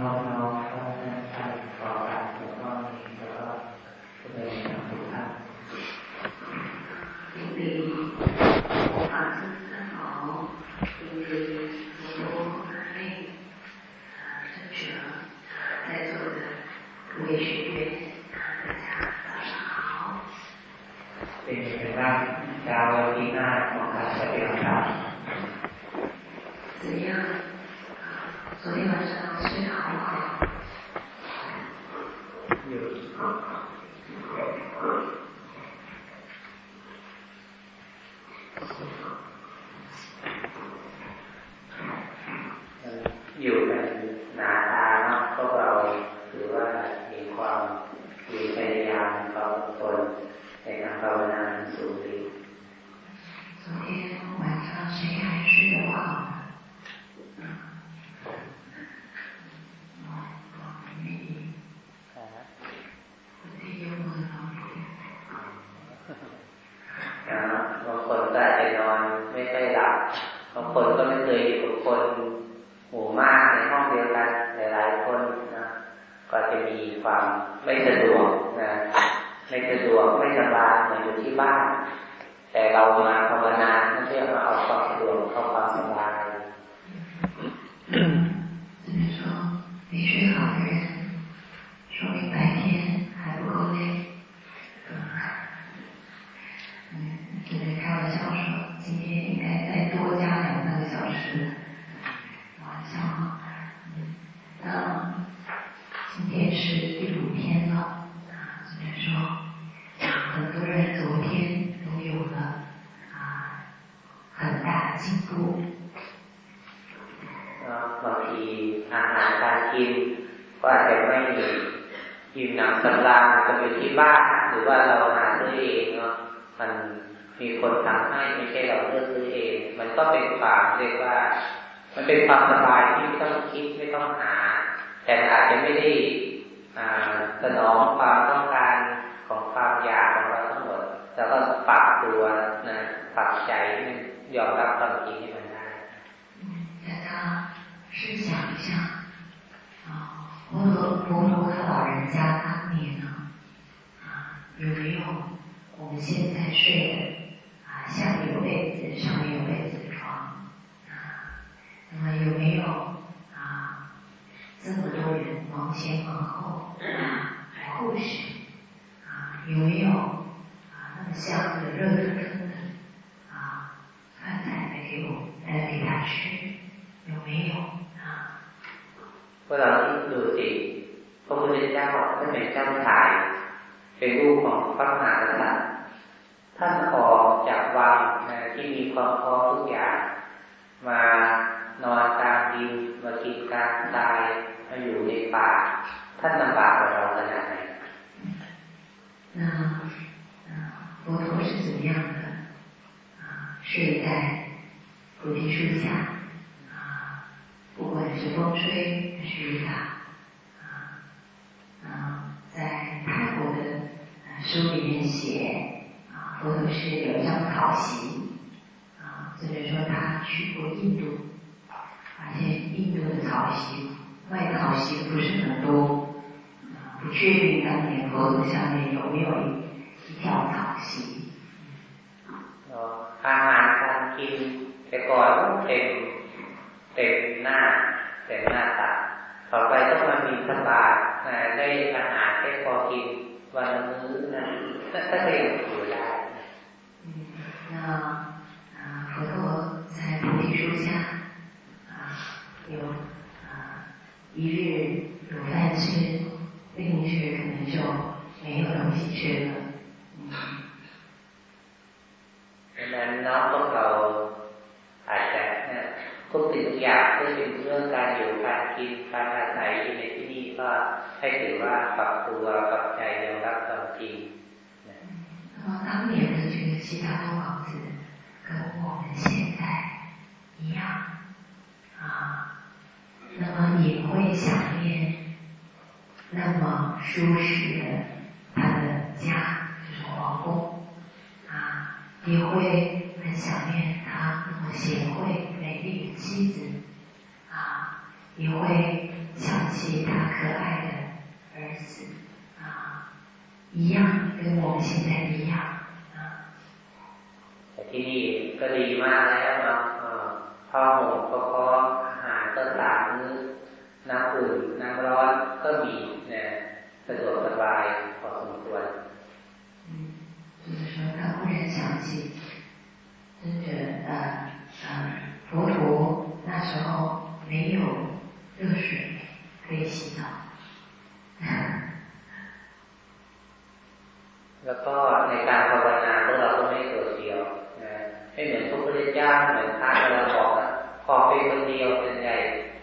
น้องๆก็ท่านขอการแล้วก็มีแล้วก็เลยทุกท่าน มันเป็นความสบายที่ไม่ต้องคิดไม่ต้องหา แต่อาจจะไม่ได้สนองความต้องการของความอยากของเราทั้งหมดแล้วก็ปรับตัวนะปรับใจให้มันยอมรับความจริงให้มันได้ 大家试想一下，啊，佛陀佛陀和老人家当年呢，啊，有没有我们现在睡的啊，下面有被子，上面有被子的床，啊， 那么有没有啊这么多人忙前忙后啊来护持，啊，有没有啊那么香的热腾腾的啊饭菜来给我来给他吃？有没有啊？ พวกเราคิดดูสิพระพุทธเจ้าท่านเป็นเจ้าชายเป็นลูกของพระมหากษัตริย์ท่านออกจากวังนะที่มีความพร้อมทุกอย่าง มา นอนตามดินมากินกลางทรายมาอยู่ในป่า ท่านลำบากกว่าเราขนาดไหน 那啊，佛陀是怎么样的啊？睡在菩提树下啊，不管是风吹还是雨打啊啊，在泰国的啊书里面写啊，佛陀是有一张草席啊，就是说他去过印度， 发现印度的草席外草席不是很多。不确定当年佛陀下面有没有一条草席。 อาหารการกินแต่ก่อนเต็มเต็มหน้าเต็มหน้าตักต่อไปต้องมามีสบายนะได้อาหารแค่พอกินวันละมื้อนะก็ก็ยังอยู่ได้ 嗯，那啊，佛陀在菩提树下啊， 有啊一日有饭吃，另一日可能就没有东西吃了。嗯， ดังนั้นน้องพวกเราอาจจะนะทุกสิ่งทุกอย่างเพื่อเป็นเรื่องการอยู่การกินการอาศัยอยู่ในที่นี่ก็ให้ถือว่าปรับตัวปรับใจยอมรับความจริงนะ 那么当年的这个悉达多王子跟我们现在一样啊， 那么也会想念那么舒适的他的家，就是皇宫啊，也会很想念他那么贤惠美丽的妻子啊， 你会想起他可爱的儿子啊，一样跟我们现在一样啊。ที่นี่ก็ดีมากแล้วเนาะพ่อห่มก็พออาหาร ก็สามมื้อน้ำอุ่นน้ำร้อนก็มีนะสะดวกสบายพอสมควร嗯，就是说他忽然想起，真的呃呃佛陀那时候没有热水可以洗澡。แล้วก็ในการภาวนาพวกเราก็ไม่โดดเดี่ยวนะไม่เหมือนพระพุทธเจ้าเหมือนพระเราบอกพอไปคนเดียวเป็นใหญ่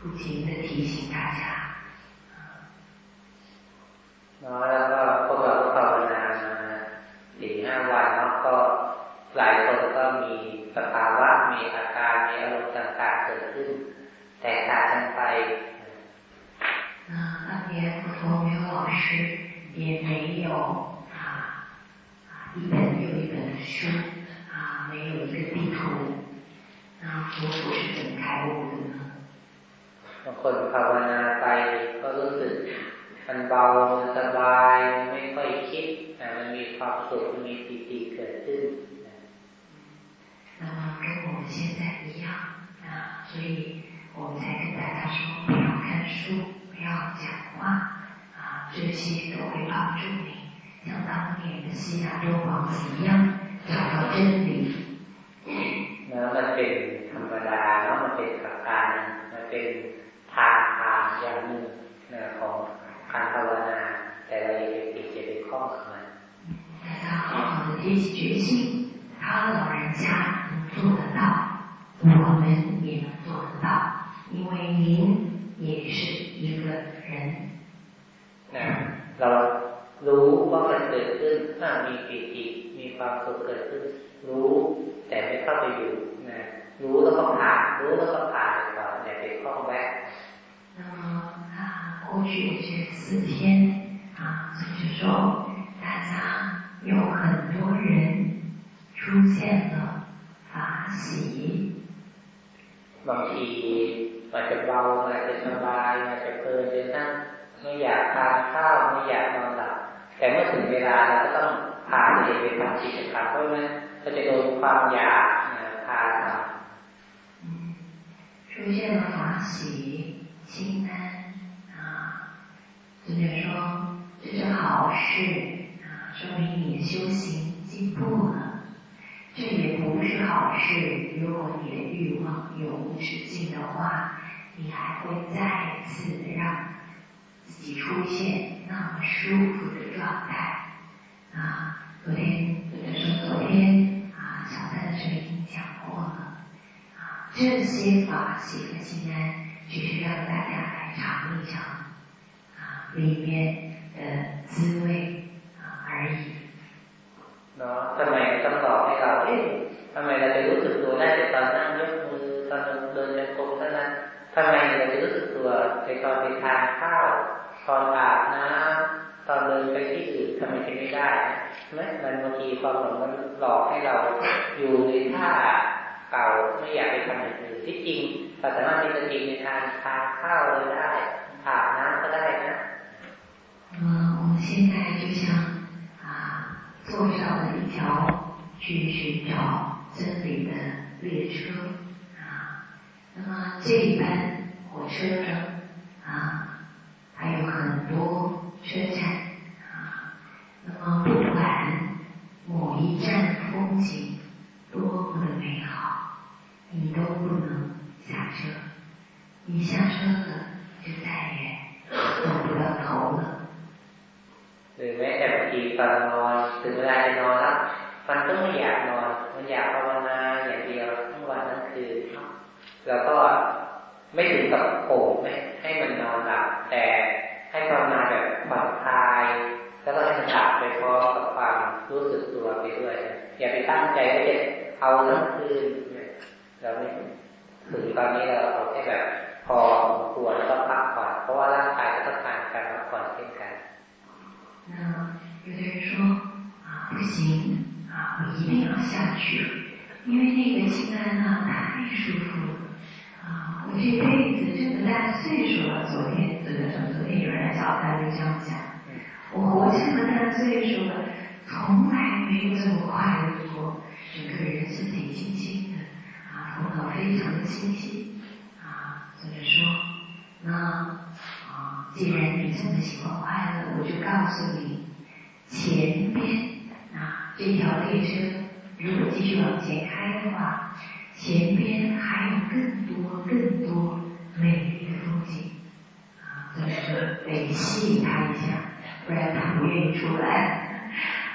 不停的提醒大家。แล้วก็พวกเราก็ภาวนามาสี่ห้าวันแล้วก็หลายคนก็มีสภาวะมีอาการมีอารมณ์ต่างๆเกิดขึ้นแตกต่างกันไป那当年佛陀没有老师，也没有啊啊一本又一本的书啊，没有一个地图，那佛陀是怎么开悟的呢？ บางคนภาวนาไปก็รู้สึกมันเบาสบายไม่ค่อยคิดมันมีความสุขมีปีติเกิดขึ้น那么跟我们现在一样啊，所以我们才跟大家说不要看书，不要讲话啊，这些都会帮助你像当年的西亚多王子一样找到真理。แล้วมันเป็นธรรมดาแล้วมันเป็นสักการมันเป็นทางทาง อย่างหนึ่งของการภาวนาแต่เรายังไปติดจะไปคล้องกับมัน大家好好的提起决心，他老人家能做得到，我们也能做得到，因为您也是一个人。นะเรารู้ว่ามันเกิดขึ้นถ้ามีปิติมีความสุขเกิดขึ้น รู้แต่ไม่เข้าไปอยู่นะรู้แล้วก็ผ่านรู้แล้วก็ผ่านก่อนอย่าไปคล้องแวะ 那么啊，过去这四天啊，就是说大家有很多人出现了法喜。บางทีอาจจะเบาอาจจะสบายอาจจะเพลินจนนั่งไม่อยากทานข้าวไม่อยากนอนหลับแต่เมื่อถึงเวลาเราก็ต้องพาตัวเองไปทำกิจกรรมเพราะงั้นก็จะโดนความอยากพาทำ出现了法喜。 心安啊，尊者说这是好事啊，说明你的修行进步了。这也不是好事，如果你的欲望永无止境的话，你还会再次让自己出现那么舒服的状态啊。昨天尊者说，昨天啊，小三的时候已经讲过了啊，这些法喜和心安。只是让大家来尝一尝啊里面的滋味啊而已。เนาะทำไมต้องบอกให้เราเอ๊ะทำไมเราจะรู้สึกตัวได้แต่ตอนนั่งยกมือตอนเดินจงกรมเท่านั้นทำไมเราจะรู้สึกตัวในตอนไปทานข้าวตอนอาบน้ำตอนเดินไปที่อื่นทำไมจะไม่ได้ไหมมันบางทีความหลงมันหลอกให้เราอยู่ในท่า เก่าไม่อยากไปทำอย่างอื่นที่จริงเราสามารถมีสติในการทานข้าวเลยได้อาบน้ำก็ได้นะ那么我们现在就像啊坐上了一条去寻找真理的列车啊，那么这一班火车上啊还有很多车站啊，那么不管某一站风景 多么的美好，你都不能下车，一下车了就再也走不到头了。หรือแม้แต่บางทีตอนนอนถึงเวลาจะนอนแล้วมันก็ไม่อยากนอนมันอยากภาวนาอย่างเดียวทั้งวันทั้งคืนแล้วก็ไม่ถึงกับโผล่ เอาทั้งคืนเราไม่ถึงตอนนี้เราเอาแค่แบบพอควรแล้วก็พักผ่อนเพราะว่าร่างกายก็ต้องการการพักผ่อนเช่นกัน那有的人说啊不行啊我一定要下去因为那个清安啊太舒服了啊我这辈子这么大岁数了昨天昨天昨天有人来找他就这样讲我活这么大岁数了从来没有这么快乐过 整个人是挺清新的啊头脑非常的清晰啊所以说那啊既然你这么喜欢快乐我就告诉你前边啊这条列车如果继续往前开的话前边还有更多更多美丽的风景啊所以说得吸引他一下不然他不愿意出来。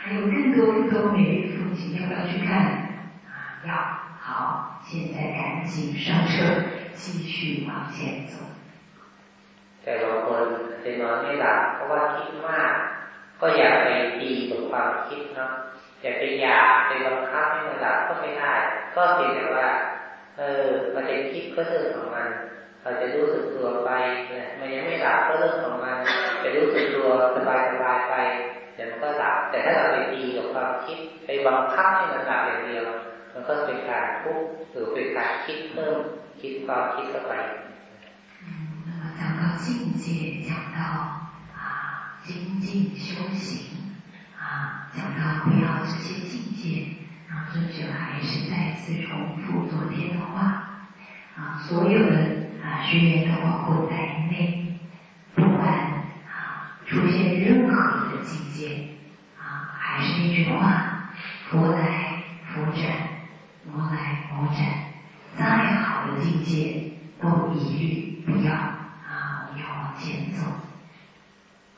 还有更多更多美丽的风景要不要去看啊要好现在赶紧上车继续往前走แต่บางคนจะนอนไม่หลับเพราะว่าคิดมากก็อยากไปดีกับความคิดเนาะอยากไปอยากไปบังคับให้มันหลับก็ไม่ได้ก็เพียงแต่ว่าเออมันจะคิดก็เรื่องของมันเราจะรู้สึกตัวไปมันยังไม่หลับก็เรื่องของมันจะรู้สึกตัวสบายสบายไป เดี๋ยวมันก็หลับแต่ถ้าเราไปดีกับความคิดไปบังคับให้มันหลับอย่างเดียวมันก็เป็นการทุกข์หรือเป็นการคิดเพิ่มคิดความคิดเข้าไป讲到境界，讲到啊精进修行啊，讲到不要这些境界，然后尊者还是再次重复昨天的话啊，所有的啊学员都包括在内，不管啊出现任何 的境界啊，还是那句话，佛来佛斩，魔来魔斩，再好的境界都一律不要啊，我们要往前走。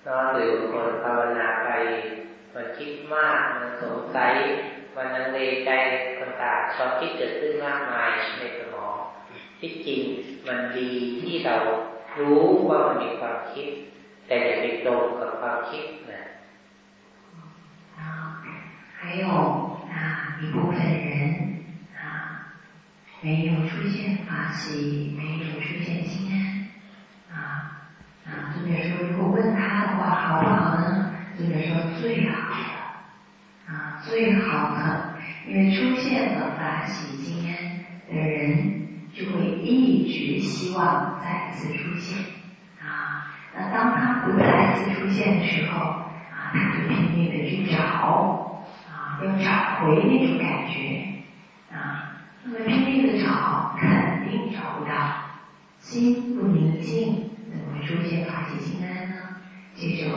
ก็หรือคนภาวนาไปมันคิดมากมันสงสัยมันนังเลใจต่างๆความคิดเกิดขึ้นมากมายในสมองที่จริงมันดีที่เรารู้ว่ามันมีความคิดแต่อย่าไปตรงกับความคิด 还有啊一部分人啊没有出现法喜，没有出现心安啊啊，尊者说，如果问他的话，好不好呢？尊者说最好的啊，最好的，因为出现了法喜心安的人，就会一直希望再次出现啊。那当他不再次出现的时候啊，他就拼命的去找。要找回那种感觉啊，那么拼命的找，肯定找不到。心不宁静，怎么会出现法喜心安呢？这时候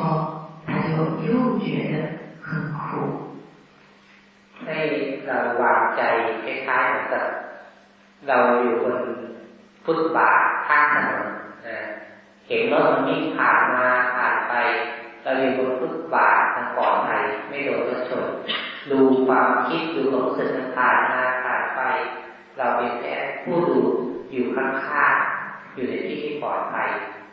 他就又觉得很苦。ให้เราวางใจคล้ายๆเหมือนกับเราอยู่บนฟุตบาทข้างถนนเห็นรถมันวิ่งผ่านมาผ่านไปเราอยู่บนฟุตบาททางปลอดภัยไม่โดนรถชน ดูความคิดดูความรู้สึกผ่านมาผ่านไปเราเป็นแค่ผู้ดูอยู่ข้างๆอยู่ในที่ที่ปลอดภัย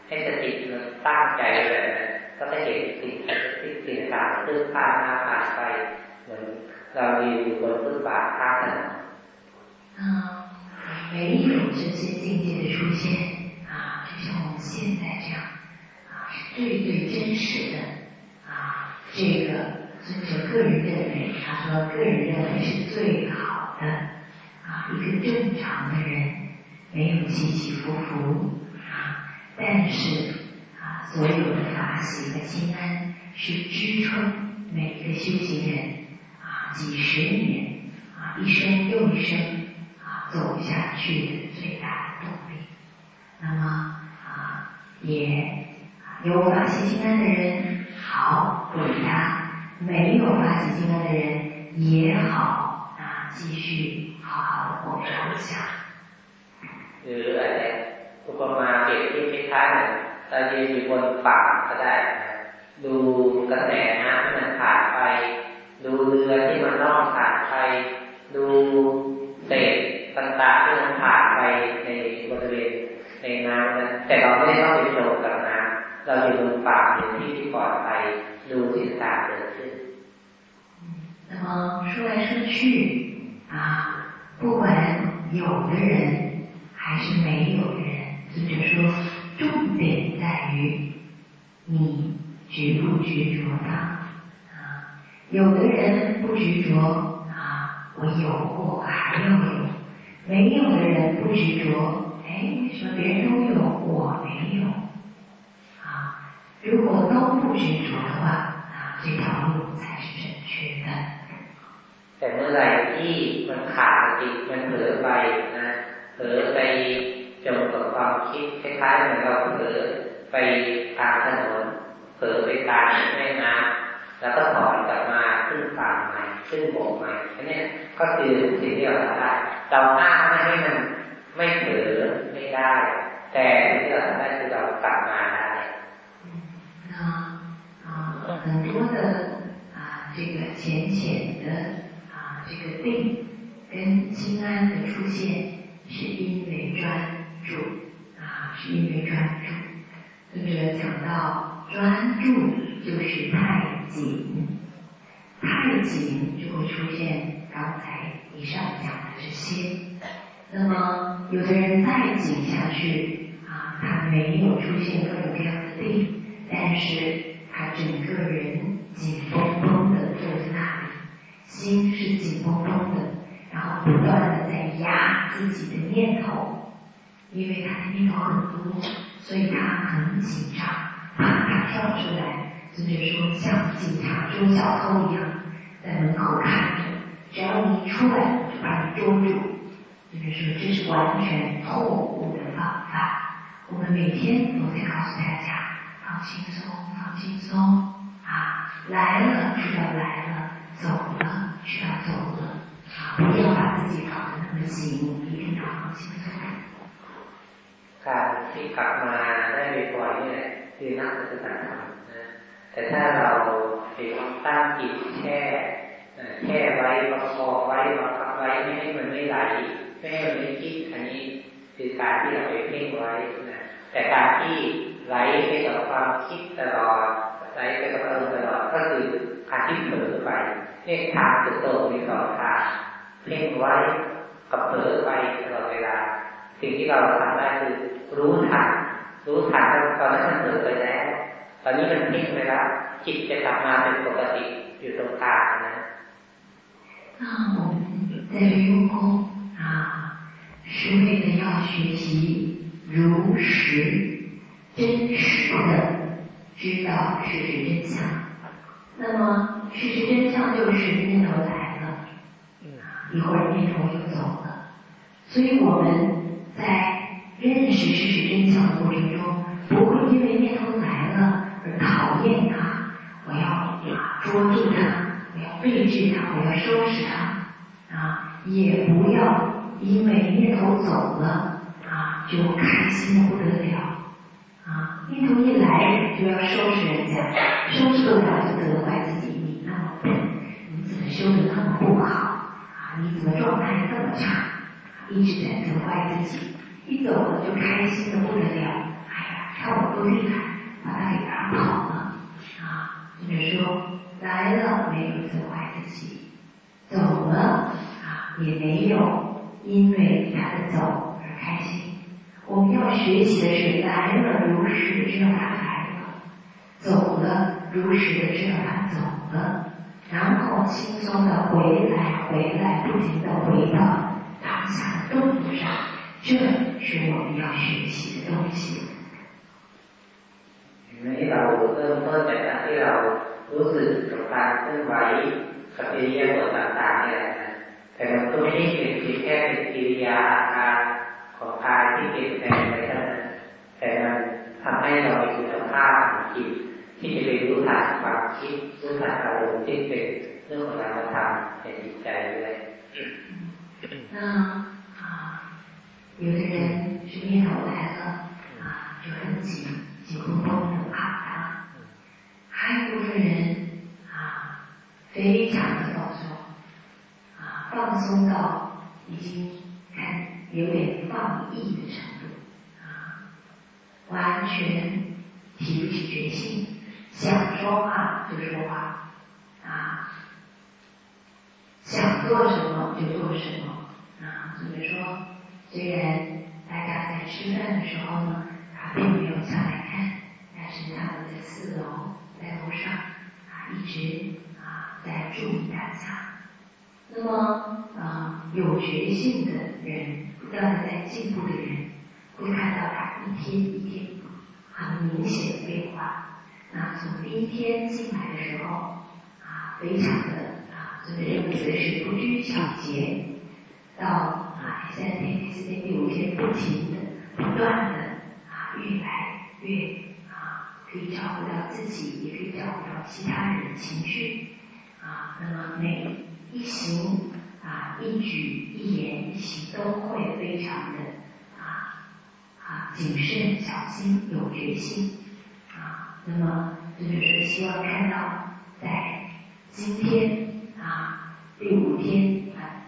ให้สติมันตั้งใจเลยนะก็จะเห็นสิ่งที่สิ่งต่างๆซึ่งผ่านมาผ่านไปเหมือนเราอยู่บนฟุตบาทข้างถนน没有这些境界的出现啊，就像我们现在这样啊，是最最真实的啊，这个。 尊者个人认为，他说个人认为是最好的啊，一个正常的人没有起起伏伏啊，但是啊，所有的法喜和心安是支撑每个修行人啊几十年啊一生又一生啊走下去的最大的动力。那么啊，也有法喜心安的人，好不理他。没有发起心安的人也好啊，继续好好的活着下。หรืออะไรอุปมาเปรียบเทียบคล้ายๆเหมือนเรายืนอยู่บนฝั่งก็ได้ดูกระแสน้ำที่มันผ่านไป ดูเรือที่มันล่องผ่านไป ดูเศษต่างๆที่มันผ่านไปในบริเวณในน้ำนั้นแต่เราไม่ได้ต้องไปโจมกับน้ำเราอยู่บนฝั่งอยู่ที่ที่ปลอดภัย 六点大的嗯。那么说来说去啊，不管有的人还是没有的人，尊者说，重点在于你执不执着呢啊。有的人不执着啊，我有我还要有；没有的人不执着，哎，为什么别人都有，我没有？啊，如果都不执着的话，啊，这条路才是正确的。แต่เมื่อไรที่มันขาดสติมันเผลอไปนะเผลอไปจมกับความคิดคล้ายๆเหมือนเราเผลอไปตามถนนเผลอไปตามแม่น้ำแล้วก็ถอนกลับมาขึ้นฝั่งใหม่ขึ้นบกใหม่อันนี้ก็คือสิ่งที่เราทำได้เราห้ามไม่ให้มันไม่เผลอไม่ได้ แต่สิ่งที่เราทำได้คือเรากลับมาได้那啊 很多的啊这个浅浅的啊这个定跟心安的出现，是因为专注啊，是因为专注。尊者讲到专注就是太紧，太紧就会出现刚才以上讲的这些。那么有的人再紧下去啊，他没有出现各种各样的定，但是他整个人紧绷绷的坐在那里。心是紧绷绷的，然后不断的在压自己的念头，因为他的念头很多，所以他很紧张，怕他跳出来。就是说，像警察捉小偷一样，在门口看着，只要你一出来，就把你捉住。就是说，这是完全错误的方法。我们每天都在告诉大家，放轻松，轻松啊，来了知道来了。走了，是要走了，不要把自己搞得那么紧，一定要放轻松。การที่กลับมาได้บ่อยๆนี่แหละคือนักปฏิบัติธรรมนะแต่ถ้าเราไปตั้งจิตแช่แช่ไว้ประคองไว้บังคับไว้ไม่ให้มันไม่ไหลไม่ให้มันไม่คิดอันนี้คือการที่เราไปเพ่งไว้นะแต่การที่ ไหลไปกับความคิดตลอดไหลไปกับอารมณ์ตลอดก็คือการที่เผลอไปเพ่งทางจุดโตมีสองทางเพ่งไว้กับเผลอไปตลอดเวลา สิ่งที่เราทำได้คือรู้ทันรู้ทันตอนนั้นมันเผลอไปแล้ว ตอนนี้มันเพ่งไปแล้ว จิตจะกลับมาเป็นปกติอยู่ตรงกลางนะ那我们在这用功啊，是为了要学习如实、 真实的知道事实真相。那么事实真相就是念头来了，一会儿念头就走了。所以我们在认识事实真相的过程中，不会因为念头来了而讨厌它，我要捉住它，我要畏惧它，我要收拾它，啊，也不要因为念头走了啊就开心的不得了，啊，念头一来就要收拾人家，收拾不了就责怪自己。你那么笨，你怎么修的那么不好啊！你怎么状态这么差？一直在责怪自己，一走了就开心的不得了。哎呀，看我多厉害，把他给打跑了啊！就是说来了没有责怪自己，走了啊也没有因为他的走而开心。我们要学习的是来了如实的知道他来了，走了如实的知道他走了。然后轻松的回来，回来，不停的回到当下的动作上，这是我们要学习的东西。ในเราเริ่มต้นจากการที่เรารู้สึกกับการเคลื่อนไหวกับกิริยาบทต่างๆเนี่ยแต่มันก็ไม่ได้เป็นเพียงแค่เป็นกิริยาอาการ ของกายที่เปลี่ยนแปลงไปเท่านั้นแต่มันทำให้เรามีคุณภาพของจิตที่จะไปรู้ทันความคิดรู้ทันอารมณ์ที่เป็นเรื่องของนามธรรมในจิตใจด้วย那啊，有的人是念头来了啊，就很紧紧绷绷的怕它；还有一部分人啊，非常的放松啊，放松到已经看 有点放逸的程度啊，完全提不起决心。想说话就说话，啊，想做什么就做什么啊。所以说，虽然大家在吃饭的时候呢，他并没有下来看，但是他们在四楼，在楼上啊，一直啊在注意大家。那么啊，有决心的人，不断在进步的人，会看到他一天一天很明显的变化。那从第一天进来的时候啊，非常的。所以认为是不拘小节，到啊第三天、第四天、第五天，不停的、不断的啊，越来越啊，可以照顾到自己，也可以照顾到其他人的情绪啊。那么每一行啊，一举一言一行都会非常的啊啊谨慎小心有决心啊。那么这就是希望看到在今天啊第五天啊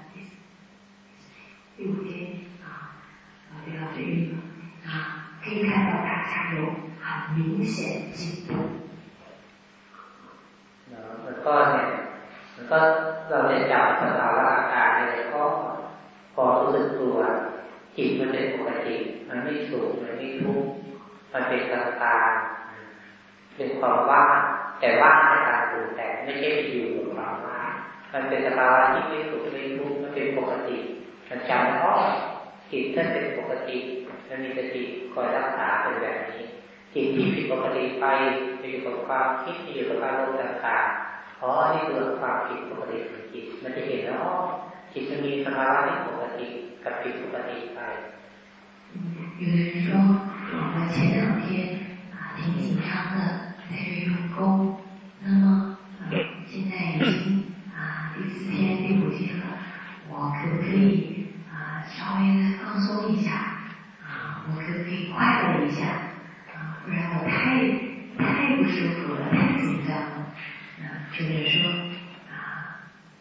第五天啊啊第二了啊可以看到大家有很明显进步。然后再八现。 ก็เราจะจับสภาวะอาการเนี่ยก็พอรู้สึกตัวจิตมันเป็นปกติ มันไม่สุขมันไม่ทุกข์มันเป็นกลางกลางเป็นความว่างแต่ว่างในการปรุงแต่ไม่ใช่ไปอยู่กับความว่างมันเป็นสภาวะที่ไม่สุขไม่ทุกข์มันเป็นปกติมันจำเพราะจิตท่านเป็นปกติมันมีสติคอยรักษาเป็นแบบนี้จิตที่ผิดปกติไปไปอยู่กับความคิดไปอยู่กับอารมณ์ต่างๆ เพราะนี่คือความผิดปกติของจิตมันจะเห็นแล้วจิตมันมีสภาวะที่ปกติกับผิดปกติไป有的人说，我们前两天啊挺紧张的，在这用功，那么现在已经第四天、第五天了，我可不可以啊稍微的放松一下啊？我可不可以快乐一下啊？不然我太太不舒服了，太紧张了。 啊，就是说啊，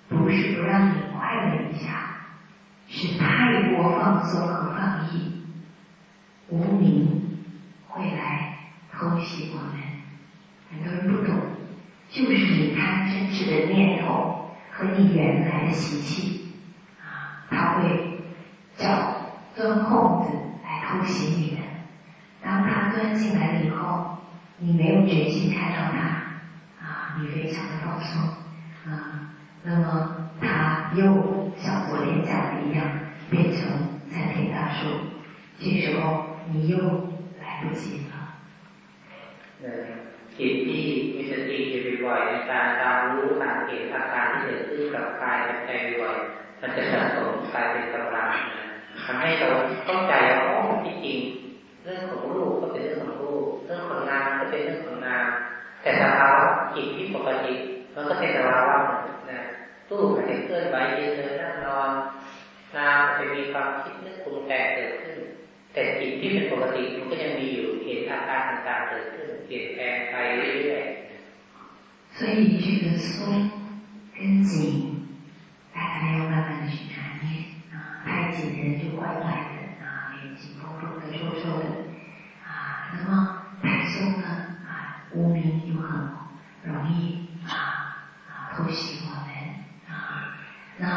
不是不让你快乐一下，是太过放松和放逸，无名会来偷袭我们。很多人不懂，就是你贪嗔痴的念头。和你原来的习气啊，他会叫钻空子来偷袭你的。当他钻进来了以后，你没有决心看到他啊，你非常的放松啊，那么他又像昨天讲的一样，变成参天大树，这时候你又来不及了。จิตที่มีสติอยู่บ่อยๆในการตามรู้สังเกตอาการที่เกิดขึ้นกับกายกับใจบ่อยมันจะสะสมกลายเป็นกำลังทำให้เราเข้าใจว่าอ๋อที่จริงเรื่องของรูปก็เป็นเรื่องของรูปเรื่องของนามก็เป็นเรื่องของนามแต่สภาวะ จิตที่ปกติมันก็เป็นสภาวะนะรูปอาจจะเคลื่อนไหวยืนเดินนั่งนอนนามจะมีความคิดนึกปรุงแต่งเกิดขึ้น แต่จิตที่เป็นปกติมันก็ยังมีอยู่เห็นอาการต่างๆเกิดขึ้น所以这个松跟紧，大家要慢慢的去拿捏啊，太紧的人就怪怪的啊，脸紧绷绷的、皱皱的啊。那么太松呢啊，无名又很 容易啊啊偷袭我们啊。那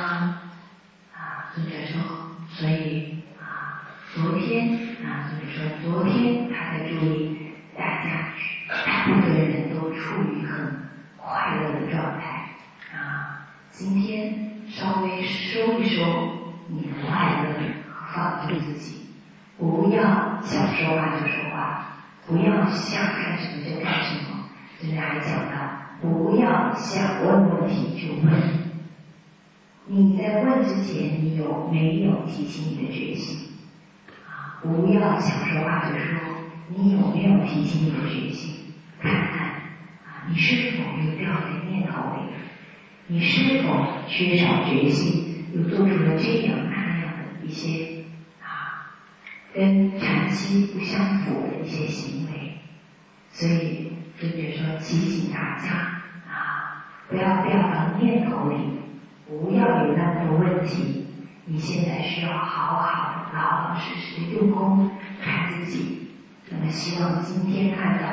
啊，尊者说，所以啊，昨天啊，尊者说，昨天他在注意。大家大部分人都处于很快乐的状态啊。今天稍微收一收你的快乐和放纵自己，不要想说话就说话，不要想干什么就干什么。现在还讲到，不要想问问题就问。你在问之前，你有没有提起你的决心？啊，不要想说话就说。你有没有提起你的决心？看看啊，你是否又掉在念头里？你是否缺少决心，又做出了这样那样的一些啊，跟禅期不相符的一些行为？所以尊者说提醒大家啊，不要掉到念头里，不要有那么多问题。你现在需要好好的、老老实实的用功看自己。那么希望今天看到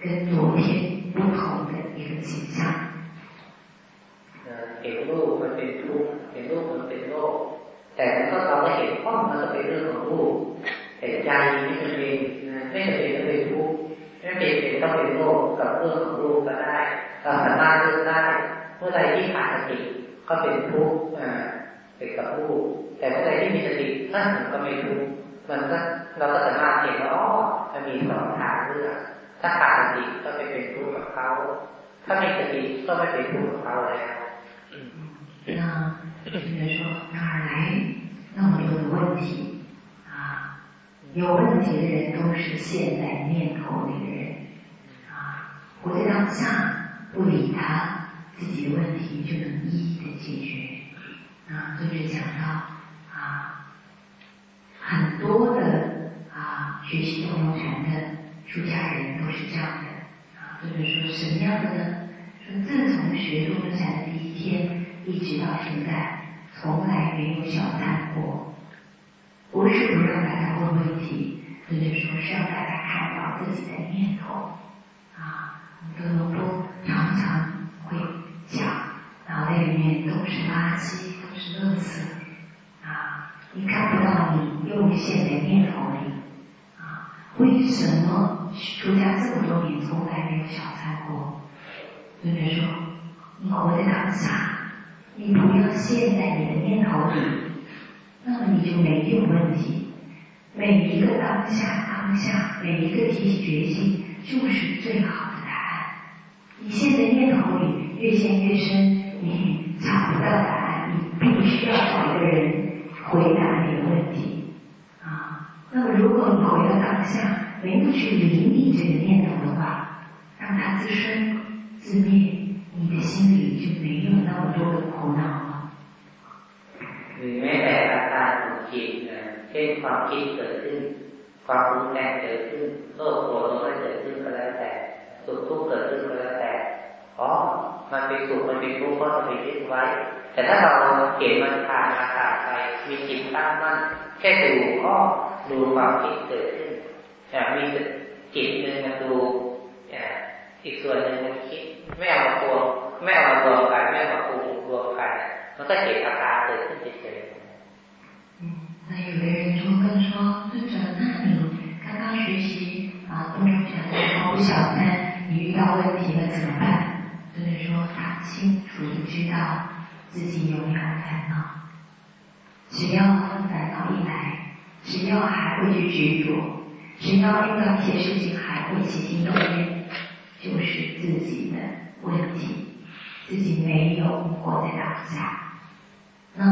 跟昨天不同的一个景象。那 เห็นรูปมันเป็นทุกข์เห็นรูปมันเป็นโลกแต่ก็เราก็เห็นข้อมันก็เป็นเรื่องของรูปแต่ใจไม่จำเป็นไม่จำเป็นต้องเป็นทุกข์ ไม่จำเป็นต้องเป็นโลกกับเรื่องของรูปก็ได้เราสามารถเลือกได้เมื่อใดที่ขาดสติก็เป็นทุกข์เป็นกับรูปแต่เมื่อใดที่มีสตินั่นก็ไม่ทุกข์มันก็เราก็สามารถเห็นว่าอ๋อมันมีสองทางเลือกถ้าขาดสติก็ไปเป็นทุกข์กับเขาถ้ามีสติก็ไม่เป็นทุกข์กับเขาแล้ว那就是说哪儿来那么多的问题啊？ 有问题的人都是现在念头里的人啊，活在当下，不理他，自己的问题就能一一的解决啊。就是讲到啊，很多的啊学习东游禅的出家人都是这样的啊，就是说什么样的呢？说自从学东游禅的第一天一直到现在。从来没有小谈过，不是不让大家问问题，就是说是让大家看到自己的念头啊。德罗多常常会讲，脑袋里面都是垃圾，都是垃圾啊。你看不到你用现在念头里啊？为什么出家这么多年从来没有小谈过？就是说，你活在当下。你不要陷在你的念头里，那么你就没有问题。每一个当下，当下每一个提起决心，就是最好的答案。你陷在念头里，越陷越深，你找不到答案。你必须要找一个人回答你的问题啊。那么，如果你回到当下，没有去理你这个念头的话，让它自生自灭。你的心里就没有那么多的苦恼了。 เช่นความคิดเกิดขึ้น ความรู้แจ้งเกิดขึ้นโลภโกรธก็เกิดขึ้นก็แล้วแต่สุขทุกข์เกิดขึ้นก็แล้วแต่อ๋อมันเป็นสุขมันเป็นทุกข์เพราะเราไปยึดไว้ แต่ถ้าเราเห็นมันผ่านอากาศไปมีจิตตั้งมั่นแค่ดูก็ดูความคิดเกิดขึ้นมีจิตหนึ่งดูอีกส่วนหนึ่งมันคิดไม่เอามาตัวไม่เอามารวมกันไม่เอามาปรุงรวมกันมันก็เกิดอาการเกิดขึ้นเฉยๆ 那有的人就会跟说，尊者，那你刚刚学习啊东中禅的时候不晓得，你遇到问题了怎么办？尊者说，他清楚的知道自己有没有烦恼，只要烦恼一来，只要还会去执着，只要遇到一些事情还会起心动念。就是自己的问题，自己没有活在当下，那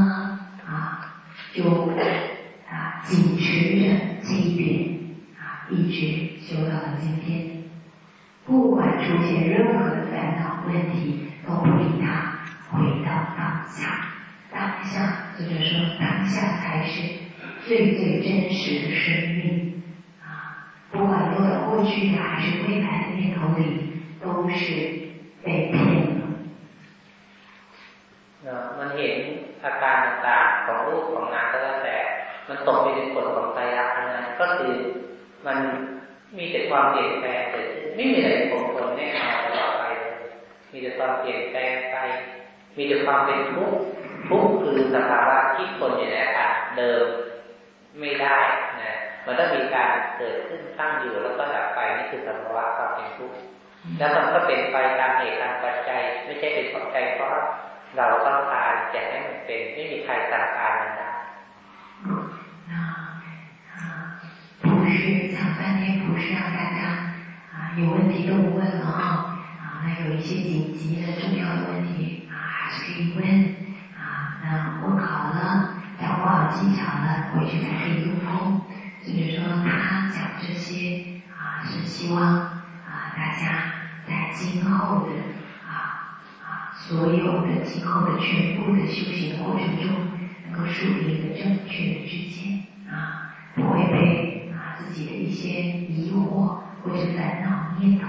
啊就紧持着这一点啊，一直修到了今天。不管出现任何的烦恼问题，都不理他，回到当下。当下就是说，当下才是最最真实的生命。不管落到过去的还是未来的念头里，都是被骗了。มันเห็นอาการต่างๆของรูปของนามก็แล้วแต่ มันตกไปในกฎของใจรักนะก็คือมันมีแต่ความเปลี่ยนแปลงเกิดขึ้นไม่มีอะไรคงทนแน่นอนตลอดไป มีแต่ความเปลี่ยนแปลงไป มีแต่ความเป็นทุกข์ทุกข์คือสภาวะที่คนอยู่ในอากาเดิมไม่ได้นะมันต้องมีการเกิดขึ้นตั้งอยู่แล้วก็ดับไปนี่คือสภาวะความเป็นทุกข์แล้วมันก็เป็นไปตามเหตุตามปัจจัย ไม่ใช่เป็นปัจจัยเพราะเราต้องการจะให้มันเป็นไม่มีใครสั่งการมันไ有问题都不问了啊啊，那有一些紧急的重要的问题啊，还是可以问啊，那问好了，掌握好技巧了，回去才可以用功。所以说他讲这些啊，是希望啊大家在今后的啊啊所有的今后的全部的修行过程中，能够树立一个正确的知见啊，不会被啊自己的一些疑惑或者烦恼念头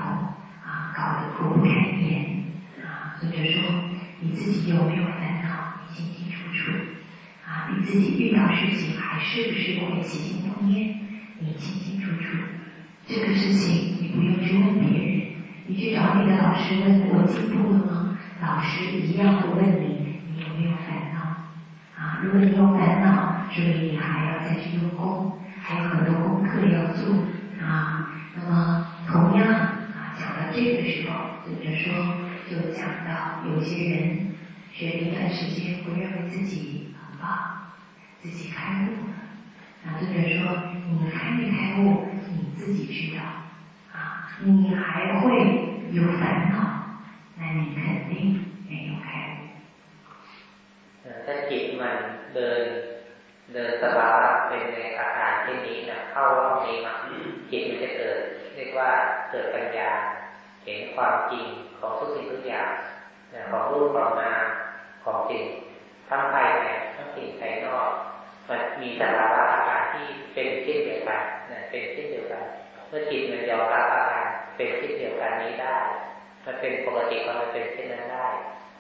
啊搞得苦不堪言啊，或者说你自己有没有烦恼，你清清楚楚啊，你自己遇到事情还是不是会起心动念？你清清楚楚，这个事情你不用去问别人，你去找你的老师问我进步了吗？老师师一样的问你，你有没有烦恼？啊，如果你有烦恼，说明你还要再去用功，还有很多功课要做啊。那么同样啊，讲到这个的时候，作者说就讲到有些人学了一段时间，会认为自己很棒，自己开悟了。啊作者说，你开没开悟，你自己知道啊，你还会有烦恼，那你肯定没有开悟。呃，在解慢的。 เดินเดินสบายเป็นในอาการเช่นนี้นะเข้ารอบนี้มาจิตมันจะเกิด เรียกว่าเกิดปัญญา เห็นความจริงของทุกสิ่งทุกอย่างของรูปของนามของสิ่งทั้งภายในทั้งสิ่งภายนอก มันมีสภาวะอาการที่เป็นเช่นเดียวกันนะเป็นเช่นเดียวกัน เมื่อจิตมันยอมรับอาการเป็นเช่นเดียวกันนี้ได้มันเป็นปกติของมันเป็นเช่นนั้นได้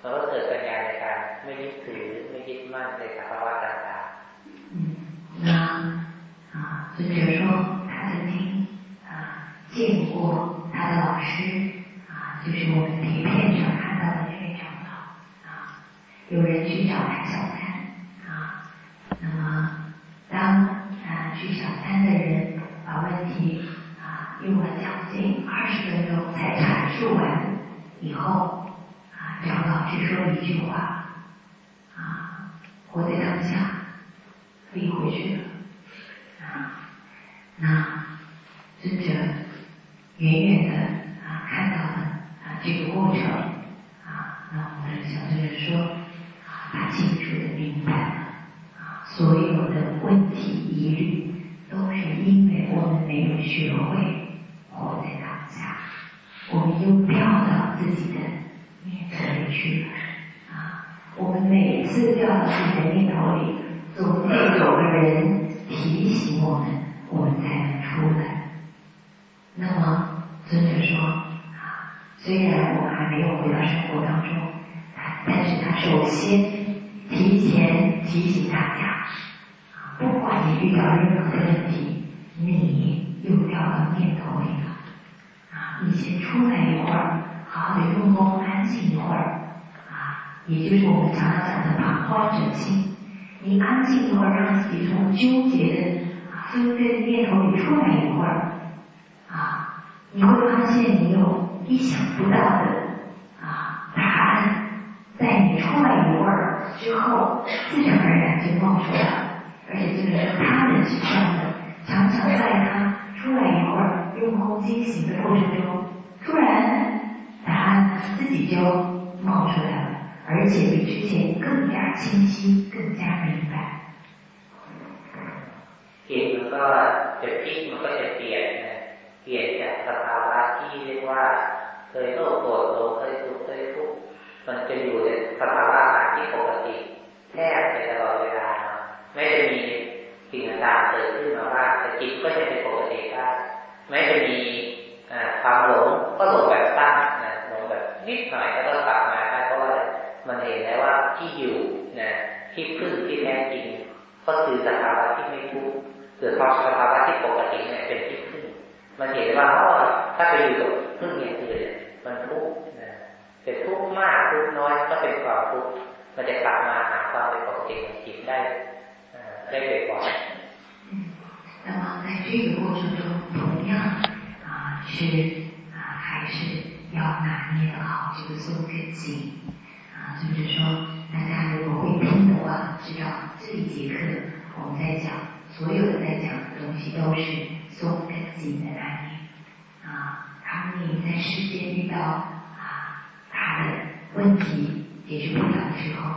มันก็เกิดปัญญาในการไม่ยึดถือไม่ยึดมั่นในสภาวะต่างๆ嗯，那啊，尊者说他曾经啊见过他的老师啊，就是我们碟片上看到的那位长老啊，有人去找他小餐啊，那么当啊去小餐的人把问题啊用了将近二十分钟才阐述完以后啊。长老只说了一句话，啊，活在当下，飞回去了，啊，那尊者远远的啊看到了啊这个过程，啊，那我们小尊者说，啊，他清楚的明白了，啊，所有的问题疑虑都是因为我们没有学会活在当下，我们又掉到自己的。念头里去啊！我们每次掉到自己的念头里，总得有个人提醒我们，我们才能出来。那么尊者说啊，虽然我们还没有回到生活当中，但是他首先提前提醒大家啊，不管你遇到任何的问题，你又掉到念头里了啊，你先出来一会儿。好好的用功，安静一会儿啊，也就是我们常常讲的旁观者清。你安静一会儿，让自己从纠结的纷飞的念头里出来一会儿啊，你会发现你有意想不到的啊答案，在你出来一会儿之后，自然而然就冒出来了。而且这个是他人是这样的，常常在他出来一会儿用功精行的过程中，突然。答案自己就冒出来了，而且比之前更加清晰、更加明白。จิตมันก็จะพลิกมันก็จะเปลี่ยนนะเปลี่ยนจากสภาวะที่เรียกว่าเคยโลภโกรธหลงเคยสุขเคยทุกข์มันจะอยู่ในสภาวะที่ปกติแทบจะตลอดเวลาไม่จะมีสิ่งต่างๆเกิดขึ้นมาว่าแต่จิตก็จะเป็นปกติได้ไม่จะมีความหลงก็หลงแบบตั้งนิดหน่อยแล้วก็กลับมาได้เพราะว่า มันเห็นแล้วว่าที่อยู่นะที่พึ่งที่แท้จริงก็คือสภาวะที่ไม่ทุกข์หรือสภาวะที่ปกติเนี่ยเป็นที่พึ่งมันเห็นว่าเพราะถ้าไปอยู่กับพึ่งอย่างอื่นมันทุกข์นะแต่ทุกข์มากทุกข์น้อยก็เป็นความทุกข์มันจะกลับมาหาความเป็นปกติของจิตได้ได้บ่อยๆ那么在这个过程中，同样啊是啊还是要拿捏的好这个松根筋 就是说，大家如果会听的话，知道这一节课我们在讲，所有的在讲的东西都是松根筋的拿捏啊。当你在世间遇到啊他的问题解决不了的时候，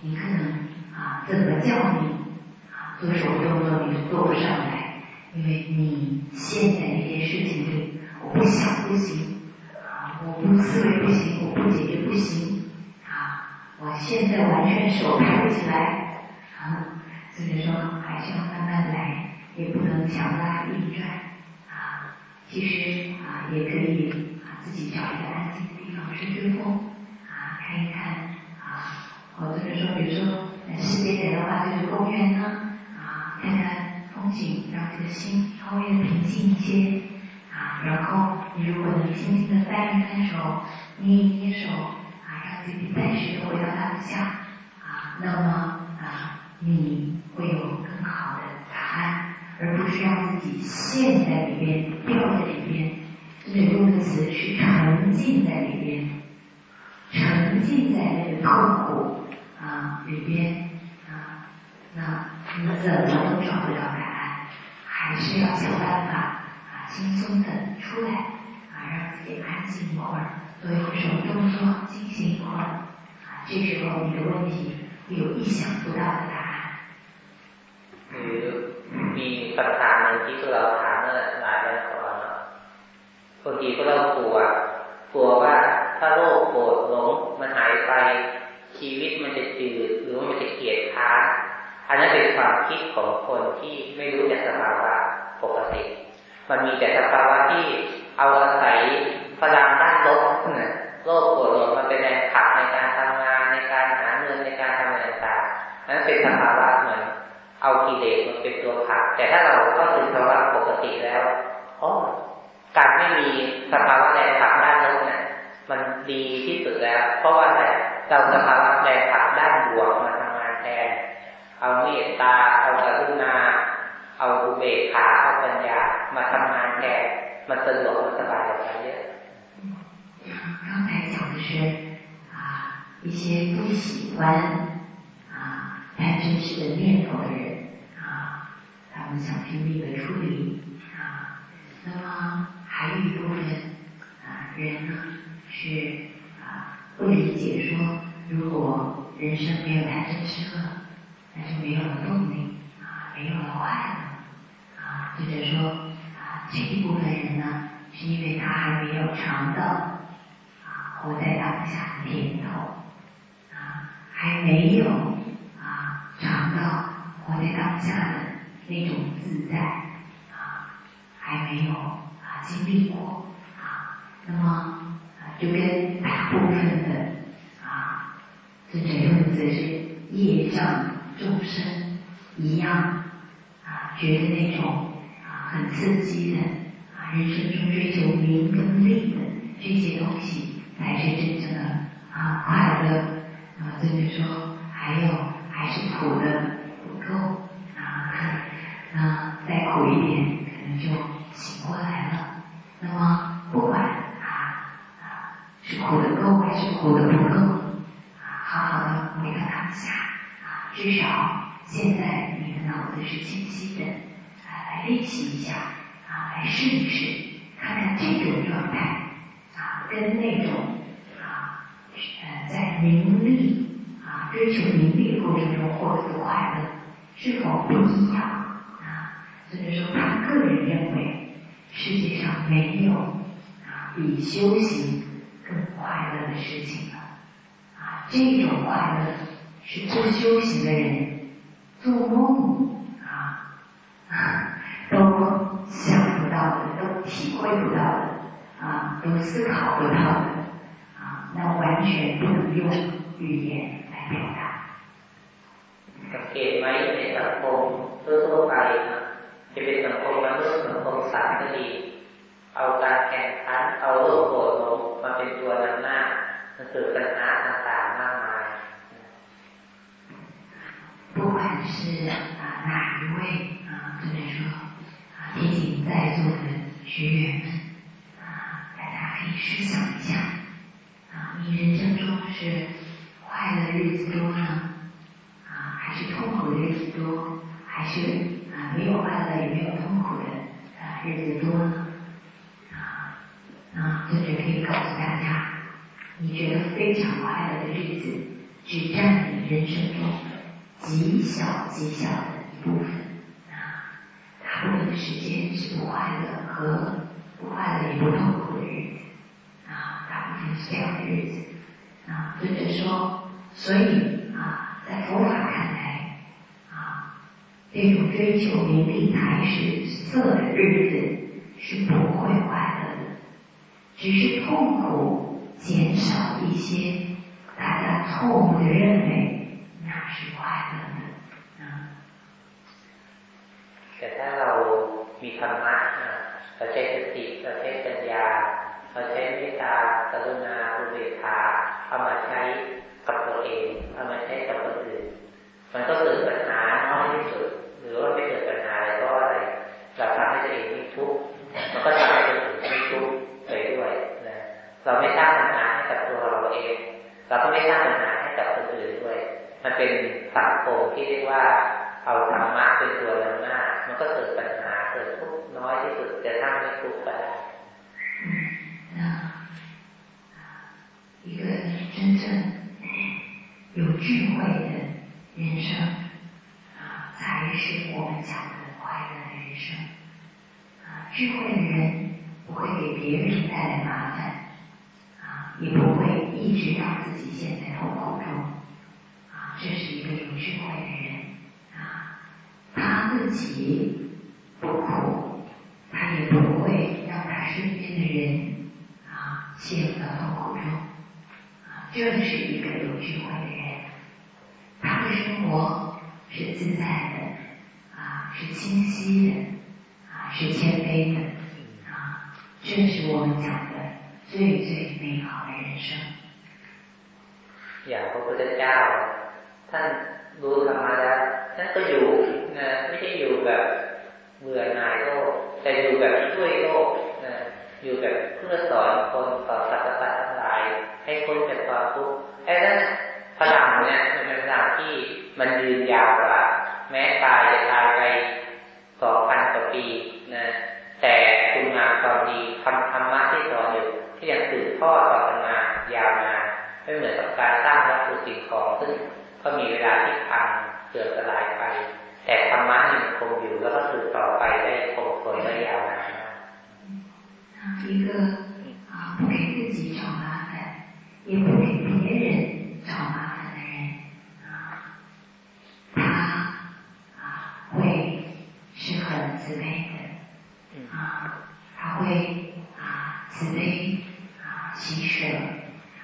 你可能啊怎么叫你啊做手动作你都做不上来，因为你陷在那件事情里，我不想不行啊。我不思维不行，我不解决不行，我现在完全手抬不起来，啊，所以说还是要慢慢来，也不能强拉硬拽，啊，其实啊也可以啊自己找一个安静的地方吹吹风，啊，看一看，啊，或者说比如说世间人的话就是公园呢，啊，看看风景，让这个心稍微的平静一些啊。然后，你如果能轻轻的翻一翻手，捏一捏手，自己暂时的回到当下啊，那么啊，你会有更好的答案，而不是让自己陷在里边、掉在里边。这里用的词是沉浸在里边，沉浸在那个痛苦啊里边啊，那你怎么都找不到答案，还是要想办法啊，轻松的出来啊，让自己安静一会儿。做一个什么动作，进行一会儿，啊，这时候你的问题会有意想不到的答案。หรือมีคำถามหนึ่งที่พวกเราถามเมื่อหลายเดือนก่อนเนาะบางทีพวกเรากลัว กลัวว่าถ้าโรคโกรธหลงมันหายไปชีวิตมันจะจืดหรือว่ามันจะเกลียดค้านอันนั้นเป็นความคิดของคนที่ไม่รู้จักสภาวะปกติ มันมีแต่สภาวะที่เอาอาศัย พลังด้านลบนะโลภโกรธหลงมันเป็นแรงผลักในการทำงานในการหาเงินในการทำอะไรต่างนั้นเป็นสภาวะเหมือนเอากิเลสมันเป็นตัวผลัก แต่ถ้าเราก็ถึงภาวะปกติแล้วอ๋อการไม่มีสภาวะแรงผลักด้านลบนะ่ะมันดีที่สุดแล้ว เพราะว่าแต่เราสภาวะแรงผลักด้านบวกมาทำงานแทน เอาเมตตา เอากรุณา เอาอุเบกขา เอาปัญญา มาทำงานแทน มันสะดวกมันสบายกว่าเยอะ 是啊，一些不喜欢啊贪嗔痴的念头的人啊，他们想拼命的处理啊。那么还有一部分啊人呢是啊不理解说，如果人生没有贪嗔痴了，那就没有了动力啊，没有了快乐啊。或者说啊这一部分人呢，是因为他还没有尝到。活在当下的甜头啊，还没有啊尝到活在当下的那种自在啊，还没有啊经历过啊，那么啊就跟大部分的啊尊者用的是业障众生一样啊，觉得那种啊很刺激的啊人生中追求名跟利的这些东西。才是真正的啊快乐啊！甚至说还有还是苦的不够啊，那再苦一点可能就醒过来了。那么不管啊啊是苦的够还是苦的不够啊，好好的回到当下啊，至少现在你的脑子是清晰的啊，来练习一下啊，来试一试，看看这种状态。跟那种啊，在名利啊追求名利的过程中获得的快乐是否不一样啊？所以说，他个人认为世界上没有啊比修行更快乐的事情了啊！这种快乐是不修行的人做梦啊都想不到的，都体会不到的。啊，都思考不到的啊，那完全不能用语言来表达。สังเกตไหมในสังคมทั่วไปจะเป็นสังคมมนุษย์สังคมสัตว์ก็ดีเอาการแข่งขันเอาโลกโกรธลงมาเป็นตัวนำหน้ามันเกิดปัญหาต่างๆมากมาย不管是啊哪一位啊，或者说啊提醒在座的学员们。 可以试想一下，啊，你人生中是快乐日子多呢，啊，还是痛苦的日子多，还是啊没有快乐也没有痛苦的日子多呢？啊，啊，作者可以告诉大家，你觉得非常快乐的日子，只占你人生中极小极小的一部分，啊，大部分的时间是不快乐和不快乐也不痛。这样的日子啊，尊者说，所以啊，在佛法看来啊，这种追求名利财食色的日子是不会快乐的，只是痛苦减少一些，大家错误的认为那是快乐的啊。แต่ถ้าเรามีธรรมะเราใช้สติเราใช้ปัญญา เราใช้เมตตากรุณาอุเบกขาเอามาใช้กับตัวเองเอามาใช้กับคนอื่น มันก็เกิดปัญหาน้อยที่สุด หรือว่าไม่เกิดปัญหาอะไรเพราะอะไรเราทำให้ตัวเองไม่ทุกข์มันก็ทำให้คนอื่นไม่ทุกข์ไปด้วยนะเราไม่สร้างปัญหาให้กับตัวเราเอง เราก็ไม่สร้างปัญหาให้กับคนอื่นด้วย มันเป็นสังคมที่เรียกว่าเอาธรรมะเป็นตัวนำหน้า มันก็เกิดปัญหาเกิดทุกข์น้อยที่สุดจะสร้างไม่ทุกข์ก็ได้ 一个真正有智慧的人生啊，才是我们讲的快乐的人生啊。智慧的人不会给别人带来麻烦啊，也不会一直让自己陷在痛苦中啊。这是一个有智慧的人啊，他自己不苦，他也不会让他身边的人啊陷入到痛苦中。这是一个有智慧的人，他的生活是自在的，啊，是清晰的，啊，是谦卑的，啊，这是我们讲的最最美好的人生。อย่างพระพุทธเจ้าท่านรู้ธรรมะแล้วท่านก็อยู่นะไม่ใช่อยู่แบบเบื่อหน่ายโลกแต่อยู่แบบช่วยโลกนะอยู่แบบเพื่อสอนคนต่อสัตว์สัตว์ทั้งหลาย ให้พ้นจากความทุกข์ไอ้นั่นพลังเนี่ยมันเป็นพลังที่มันยืนยาวกว่า แม้ตายจะตายไปสองพันกว่าปีนะแต่คุณงามความดีทำธรรมะที่สอนอยู่ที่ยังสืบทอดต่อกันมายาวนานไม่เหมือนกับการสร้างวัตถุสิ่งของซึ่งก็มีเวลาที่พังเกิดอมสลายไป แต่ธรรมะยังคงอยู่แล้วก็สืบต่อไปได้คงคนได้ยาวนาน一个也不给别人找麻烦的人啊，他啊会是很慈悲的啊，他会啊慈悲啊喜舍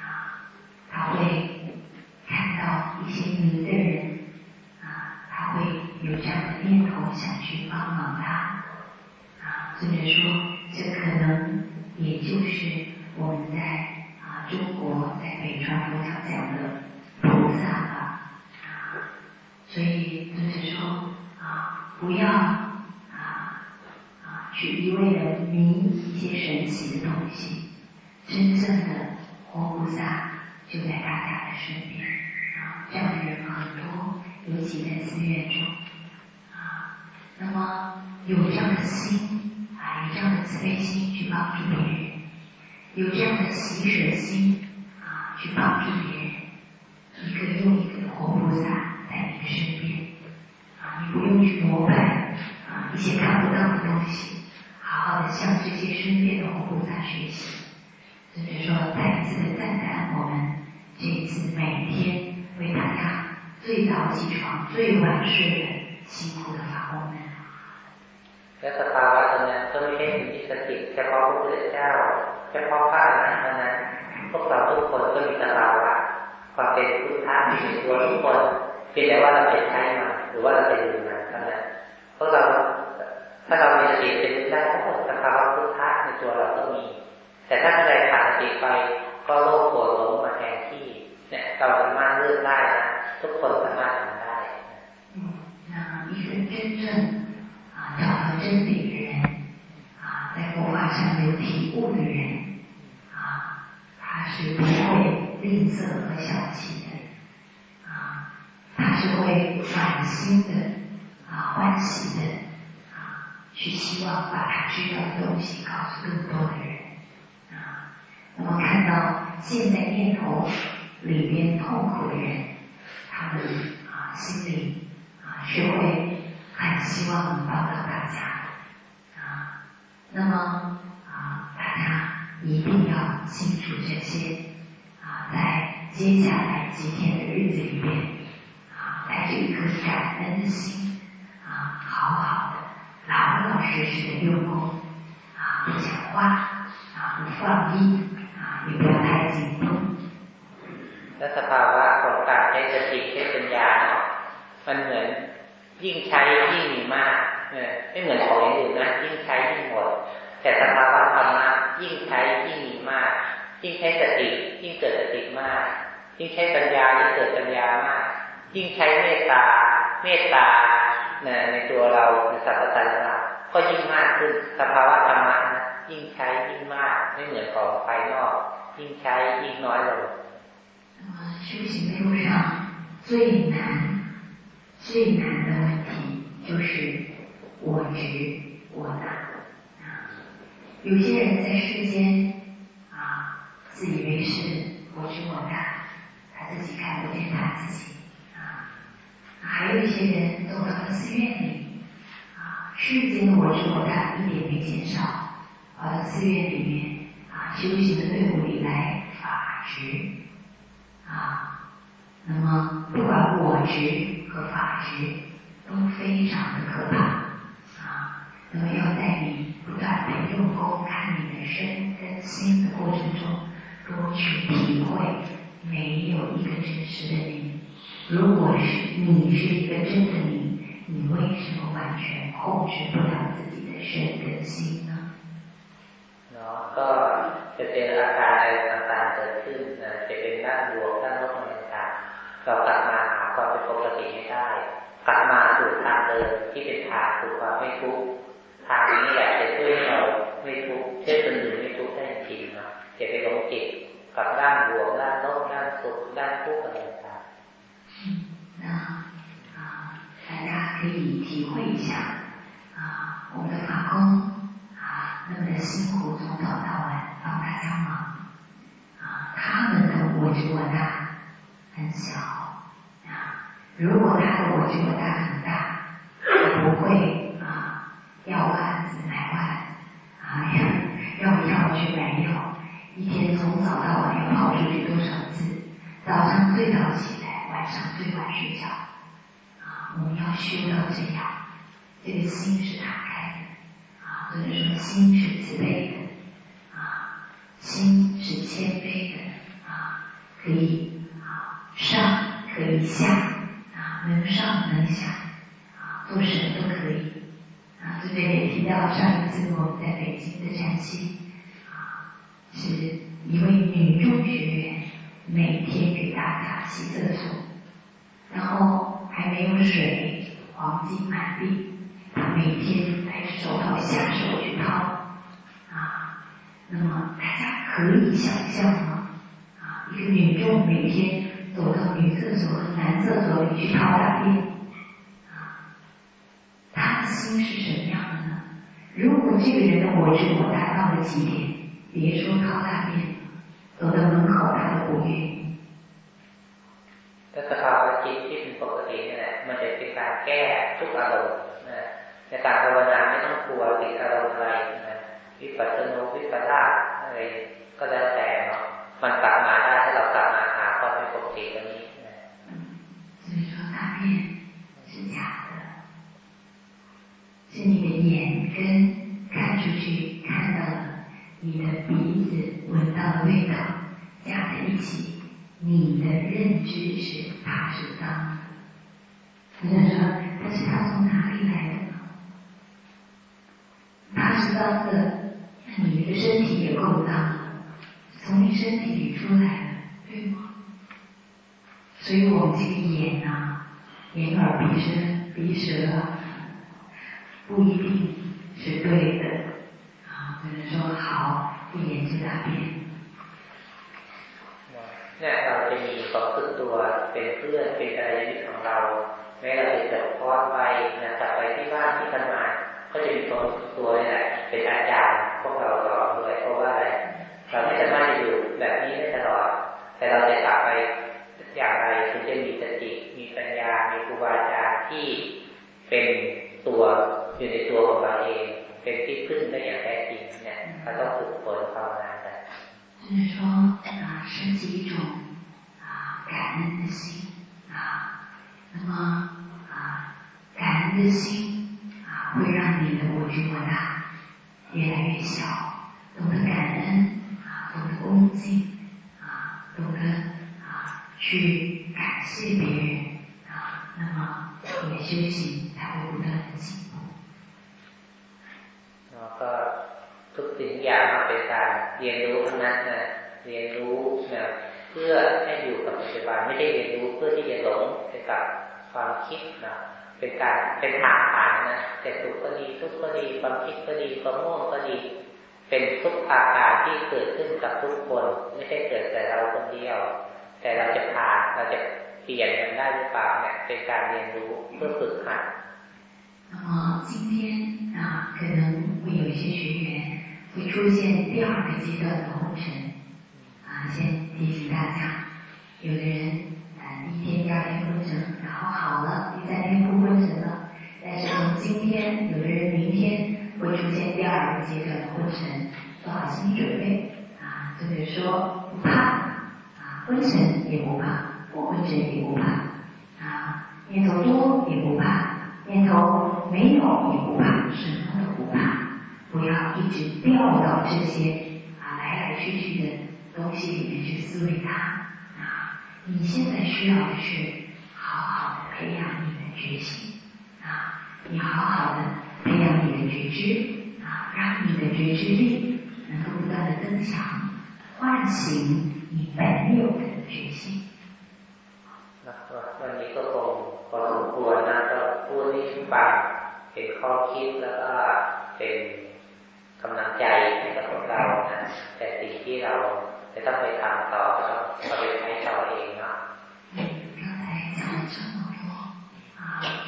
啊，他会看到一些迷的人啊，他会有这样的念头想去帮忙他啊，甚至说这可能也就是我们在。中国在北传佛教讲的菩萨啊，所以就是说啊，不要啊啊去一味的迷一些神奇的东西，真正的活菩萨就在大家的身边啊，这样的人很多，尤其在寺院中啊，那么有这样的心啊，有这样的慈悲心去帮助别人。有这样的喜舍心啊，去帮助别人，一个又一个的活菩萨在你的身边啊，你不用去膜拜啊一些看不到的东西，好好的向这些身边的活菩萨学习。甚至说再一次的赞叹我们这一次每天为大家最早起床、最晚睡的辛苦的法工们。และสภาวะตรงนั้นก็ไม่ใช่สิ่งที่สถิตเฉพาะพระพุทธเจ้า เฉพาะพระอรหันต์เท่านั้น พวกเราทุกคนก็มีสภาวะความเป็นพุทธะอยู่ในตัวทุกคนเพียงแต่ว่าเราไปใช้มาหรือว่าเราไปดูมาเท่านั้นพวกเราถ้าเรามีสติเป็นได้ทั้งหมดสภาวะพุทธะในตัวเราก็มี แต่ถ้าใครขาดสติไปก็โลภโกรธหลงมาแทนที่ เนี่ยเราสามารถเลือกได้นะทุกคนสามารถทำได้นะนี่คือเรื่องอ่าเราเรื่อง 在佛法上有体悟的人啊，他是不会吝啬和小气的，啊，他是会满心的啊欢喜的啊，去希望把他知道的东西告诉更多的人啊。那么看到现在念头里边痛苦的人，他们啊心里啊是会很希望能帮到大家。那么啊大家。一定要清楚这些啊，在接下来几天的日子里边啊，带着一颗感恩的心啊，好好的、老老实实的用功啊，不讲话啊，不放逸啊，也不要太紧绷。และสภาวะของการใช้สติใช้ปัญญาเนาะมันเหมือนยิ่งใช้ยิ่งมีมาก ไม่เหมือนของอย่างอื่นนะยิ่งใช้ยิ่งหมดแต่สภาวะธรรมะยิ่งใช้ยิ่งมีมาก ยิ่ ยิ่งใช้สติยิ่งเกิดสติมากยิ่งใช้ปัญญายิ่งเกิดปัญญามากยิ่งใช้เมตตาเมตตาในตัวเราในสัพพะเราก็ยิ่งมากขึ้นสภาวะธรรมะนะยิ่งใช้ยิ่งมากไม่เหมือนของภายนอกยิ่งใช้ยิ่งน้อยลง修行的路上最难最难的问题就是 我执我大啊有些人在世间啊自以为是我执我大他自己看不见他自己啊还有一些人走到了寺院里啊世间的我执我大一点没减少，跑到寺院里面啊，修行的队伍里来法执啊。那么不管我执和法执都非常的可怕啊。那么要在你不断的用功看你的身跟心的过程中，多去体会，没有一个真实的你。如果是你是一个真的你。你为什么完全控制不了自己的身跟心呢？เนาะก็จะเป็นอาการอะไรต่างๆเกิดขึ้นนะจะเป็นด้านบวกด้านลบต่างๆเรากลับมาหาความเป็นปกติให้ได้ กลับมาสู่ทางเดิมที่เป็นทางสู่ความไม่ทุกข์ ทางนี้แหละจะช่วยเราไม่ทุกข์ช่วยคนอื่นไม่ทุกข์ได้จริงเนาะจะไปหลงจิตกับด้านบวกด้านลบด้านสุขด้านทุกข์อะไรต่างๆ大家可以体会一下啊，我们的法工啊，那么的辛苦，从早到晚帮大家忙啊，他们的我执我大很小啊，如果他的我执我大很大，他不会啊 要万子买万啊，要要药去买药，一天从早到晚要跑出去多少次？早上最早起来，晚上最晚睡觉。啊我们要修到这样，这个心是打开的啊，或者说心是慈悲的啊，心是谦卑的啊，可以啊上可以下啊，能上能下啊，做什么都可以啊。这边也提到上一次我们在北京的禅期啊，是一位女中学员每天给大家洗厕所，然后。还没有水，黄金满地，她每天带着手套下手去掏啊。那么大家可以想象吗？啊，一个女中每天走到女厕所和男厕所里去掏大便，心是什么样的呢？如果这个人的我执我大到了极点，别说掏大便，走到门口他都不愿意。สภาวะจิตที่เป็นปกตินี่แหละมันจะเป็นการแก้ทุกอารมณ์นะในการภาวนาไม่ต้องกลัวติดอารมณ์อะไรนะวิปัสสนุวิปัสสนาอะไรก็แล้วแต่เนาะมันกลับมาได้ถ้าเรากลับมาหาความเป็นปกติตรงนี้ 是你的眼根看出去看到了，你的鼻子闻到了味道，加在一起。你的认知是它是脏的，有人说，但是它从哪里来的呢？它是脏的，那你的身体也够脏，从你身体里出来的，对吗？所以我们这个眼呐，眼耳鼻身鼻舌，不一定是对的啊。有人说好，不研究大便。เนี่ยเราจะมีความรู้ตัวเป็นเพื่อนเป็นอะไรในชีวิตของเราแม้เราจะจับคอร์สไปนะจับไปที่บ้านที่ทำงานก็จะมีความรู้ตัวนี่แหละเป็นอาจารย์พวกเราตลอดด้วยเพราะว่าอะไรเราไม่สามารถจะอยู่แบบนี้ได้ตลอด แต่เราจะกลับไปอย่างไรถึงจะมีสติมีปัญญา มีครูบาอาจารย์ที่เป็นตัว อยู่ในตัวของเราเอง เป็นที่พึ่งได้อย่างแท้จริงเนี่ยเราต้องฝึกฝนภาวนา就是说啊，升起一种啊感恩的心啊，那么啊感恩的心啊会让你的我执我大越来越小，懂得感恩啊，懂得恭敬啊，懂得啊去感谢别人啊，那么你的修行才会不断的进步。 ทุกสิ่งอย่างมันเป็นการเรียนรู้ทั้งนั้นนะ เรียนรู้นะเพื่อให้อยู่กับปัจจุบันไม่ใช่เรียนรู้เพื่อที่จะหลงไปกับความคิดนะเป็นการเป็นทางผ่านนะแต่สุขก็ดีทุกข์ก็ดีความคิดก็ดีความง่วงก็ดี เป็นทุกอาการที่เกิดขึ้นกับทุกคน ไม่ใช่เกิดแต่เราคนเดียว แต่เราจะผ่านเราจะเปลี่ยนมันได้หรือเปล่าเนี่ยเป็นการเรียนรู้เพื่อฝึกหัด那么今天啊，可能会有一些学员会 出现第二个阶段的昏沉啊，先提醒大家，有的人啊第一天、第二天昏沉，然后好了，第三天不昏沉了。但是从今天，有的人明天会出现第二个阶段的昏沉，做好心理准备啊，就比如说不怕啊，昏沉也不怕，不昏沉也不怕啊，念头多也不怕。念头没有也不怕，什么都不怕，不要一直掉到这些啊来来去去的东西里面去思维它啊。你现在需要的是好好的培养你的觉性啊，你好好的培养你的觉知啊，让你的觉知力能够不断的增强，唤醒你本有的觉性。วันนี้ก็คงพอสมควรนะก็พูดให้ฟังเป็นข้อคิดแล้วก็เป็น กำลังใจให้กับพวกเรานะแต่สิ่งที่เราจะต้องไปทำต่อก็เอาไปใช้ต่อเองเนาะ刚才讲了这么多啊，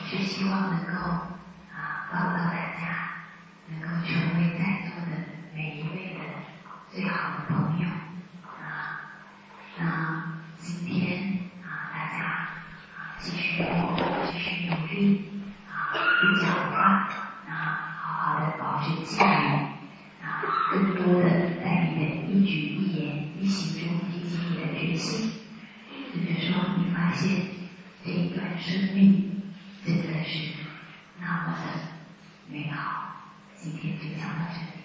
是希望能够啊帮到大家，能够成为在座的每一位的最好的朋友啊。那今天继续继续努力啊，不讲话啊，好好的保持纪 言一行中提醒你的决心。就是说，你发现这一段生命真的是那么的美好。今天就讲到这里。